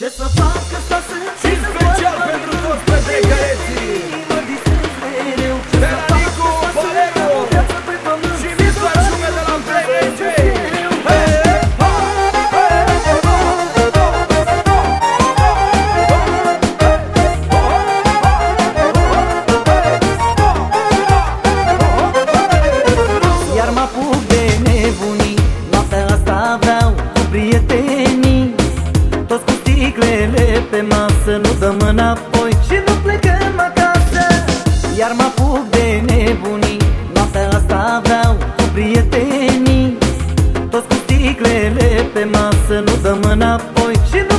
Ce să fac, asta sunt Și special pentru toți petrecă Iar mă apuc de nebunii. Noaptea asta vreau cu prietenii. Toți cu sticlele pe masă Nu dăm înapoi. Și nu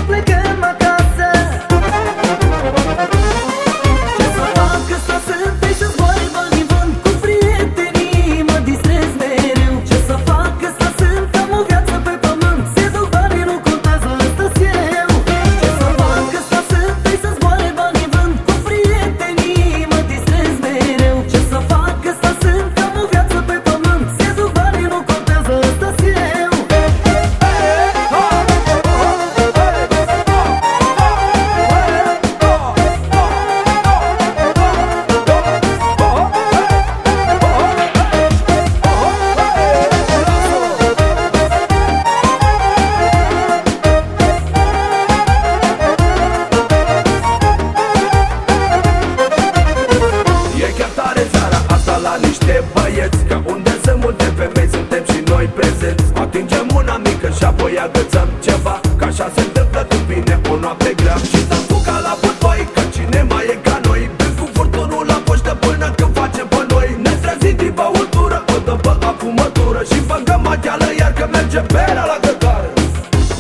Era la cătare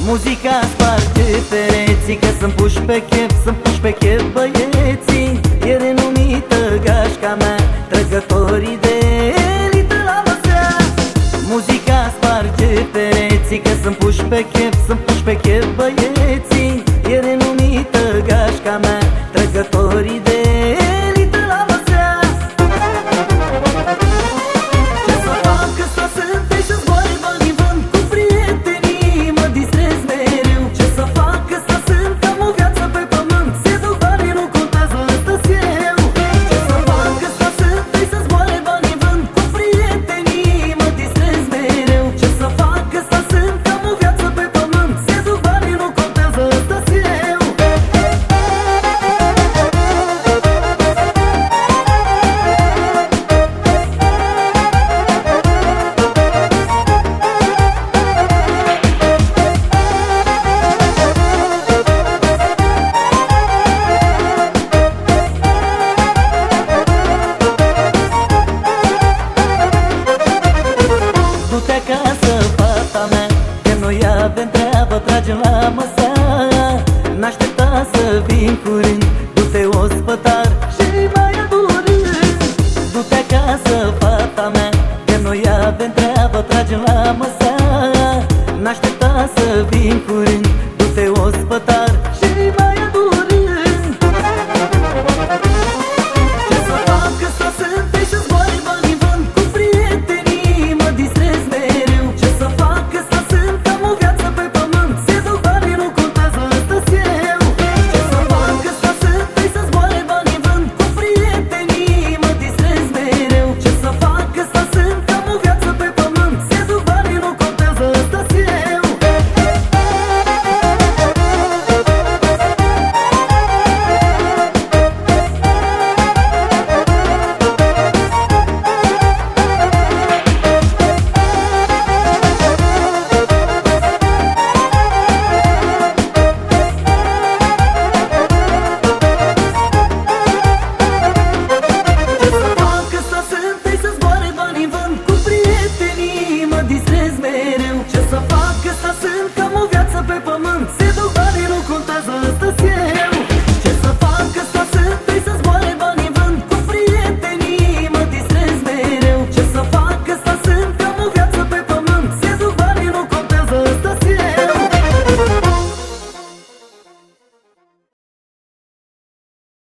Muzica sparte pereții Că sunt puși pe chef, sunt puși pe chef băieții. E renumită gașca mea Trăgătorii de elită la măsea. Muzica sparte pereții Că sunt puși pe chef, sunt puși pe chef băieții.